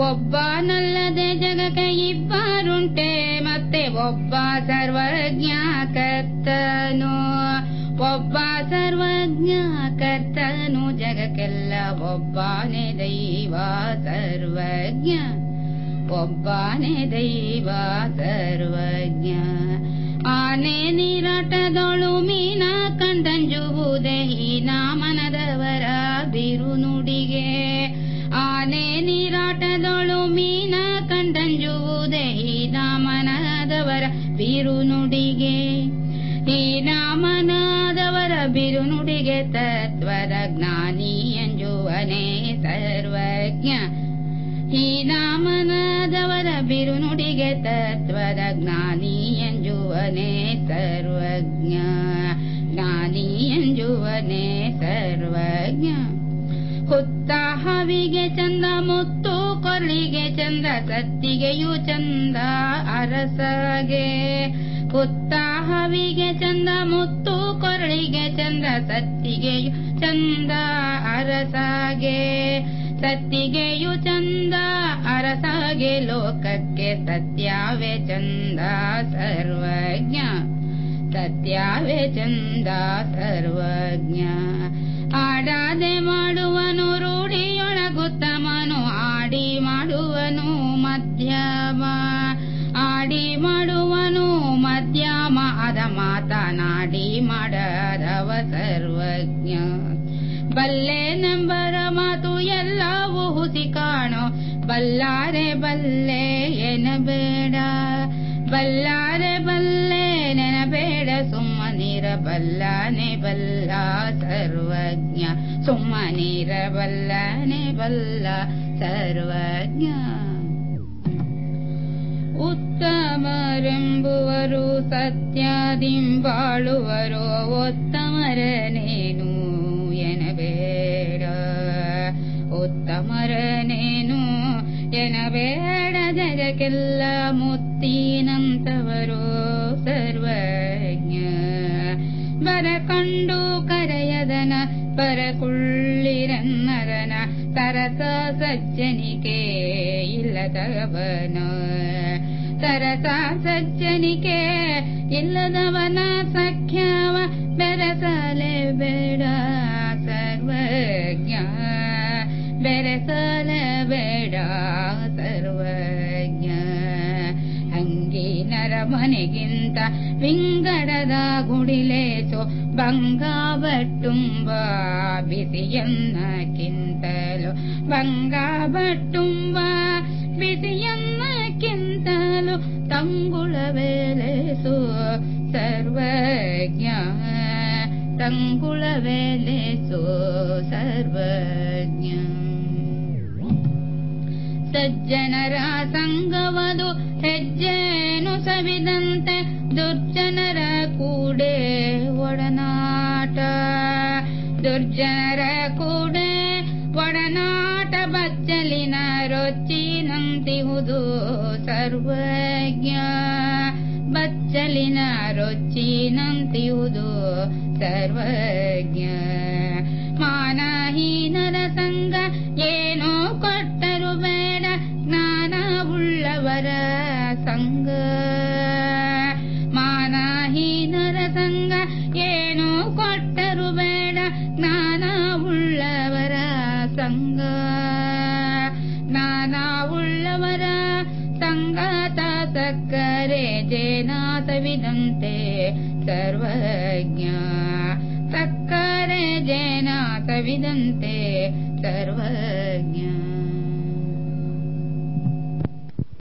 ಒಬ್ಬನಲ್ಲದೆ ಜಗಕ್ಕೆ ಇಬ್ಬರುಂಟೆ, ಮತ್ತೆ ಒಬ್ಬ ಸರ್ವಜ್ಞ ಕರ್ತನು ಒಬ್ಬ ಸರ್ವಜ್ಞ ಕರ್ತನು ಜಗಕ್ಕೆಲ್ಲ ಒಬ್ಬನೇ ದೈವ ಸರ್ವಜ್ಞ. ಒಬ್ಬನೇ ದೈವ ಸರ್ವಜ್ಞ. ಆನೆ ಬಿರುನುಡಿಗೆ. ಈ ನಾಮನಾದವರ ಬಿರುನುಡಿಗೆ ತತ್ವರ ಜ್ಞಾನಿ ಅಂಜುವನೇ ಸರ್ವಜ್ಞ. ಈ ನಾಮನಾದವರ ಬಿರುನುಡಿಗೆ ತತ್ವರ ಜ್ಞಾನಿ ಎಂಜುವನೇ ಸರ್ವಜ್ಞ. ಜ್ಞಾನಿ ಎಂಜುವನೇ ಸರ್ವಜ್ಞ. ಹುತ್ತ ಕೊರ್ಲಿಗೆ ಚಂದ ಸತ್ತಿಗೆಯೂ ಚಂದ, ಅರಸಗೆ ಹುತ್ತ ಹವಿಗೆ ಚಂದ, ಮುತ್ತು ಕೊರಳಿಗೆ ಚಂದ, ಸತ್ತಿಗೆಯು ಚಂದ, ಅರಸಗೆ ಸತ್ತಿಗೆಯು ಚಂದ, ಅರಸಗೆ ಲೋಕಕ್ಕೆ ಸತ್ಯವೇ ಚಂದ, ಸರ್ವಜ್ಞ, ಸತ್ಯವೇ ಚಂದ, ಸರ್ವಜ್ಞ. ಆಡಾದೆ ಮಾತನಾಡಿ ಮಾಡದವ ಸರ್ವಜ್ಞ. ಬಲ್ಲೆ ನಂಬರ ಮಾತು ಎಲ್ಲವೂ ಹುಸಿ ಕಾಣೋ. ಬಲ್ಲಾರೆ ಬಲ್ಲೆ ಎನಬೇಡ ಬಲ್ಲಾರೆ ಬಲ್ಲೆ ನೆನಬೇಡ. ಸುಮ್ಮನಿರ ಬಲ್ಲನೆ ಬಲ್ಲ ಸರ್ವಜ್ಞ. ಸುಮ್ಮನಿರ ಬಲ್ಲನೆ ಬಲ್ಲ ಸರ್ವಜ್ಞ. ಉತ್ತಮರೆಂಬುವರು ಸತ್ಯದಿಂಬಾಳುವರು ಉತ್ತಮರನೇನು ಎನಬೇಡ ಉತ್ತಮರನೇನು ಎನಬೇಡ ಜಗಕ್ಕೆಲ್ಲ ಮುತ್ತಿನಂತವರು ಸರ್ವಜ್ಞ ಬರ ಕಂಡು ಕರೆಯದನ ಪರಕುಳ್ಳಿರನ್ನರನ ಸರಸ ಸಜ್ಜನಿಕೆ ಇಲ್ಲದವನ. ತರಸ ಸಜ್ಜನಿಕೆ ಇಲ್ಲದವನ ಸಖ್ಯವ ಬೆರಸಲೆ ಬೇಡ ಸರ್ವಜ್ಞ. ಬೆರೆಸಲ ಅಂಗಿನರ ಮನೆಗಿಂತ ವಿಂಗಡದ ಗುಡಿಲೇಸೋ ಬಂಗಾಬಟ್ಟುಂಬ ಬಿಸಿಯನ್ನಕ್ಕಿಂತಲೂ. ಬಂಗ ಬಟ್ಟುಂಬ ಬಿಸಿಯನ್ನಕ್ಕಿಂತಲೂ ತಂಗುಳ ವೇಲೇಸು ಸರ್ವಜ್ಞ. ತಂಗುಳ ವೇಲೇಸು ಸರ್ವಜ್ಞ. ಸಜ್ಜನರ ಸಂಗವದು ಸವಿದಂತೆ ದುರ್ಜನರ ಕೂಡೆ ಒಡನಾಟ. ದುರ್ಜನರ ಕೂಡೆ ಒಡನಾಟ ಬಚ್ಚಲಿನ ರೊಚ್ಚಿನಂತಿಹುದು ಸರ್ವಜ್ಞ. ಬಚ್ಚಲಿನ ರೊಚ್ಚಿನಂತಿಹುದು ಸರ್ವಜ್ಞ. विदन्ते सर्वज्ञा। सक्करे जेनात विदन्ते सर्वज्ञा।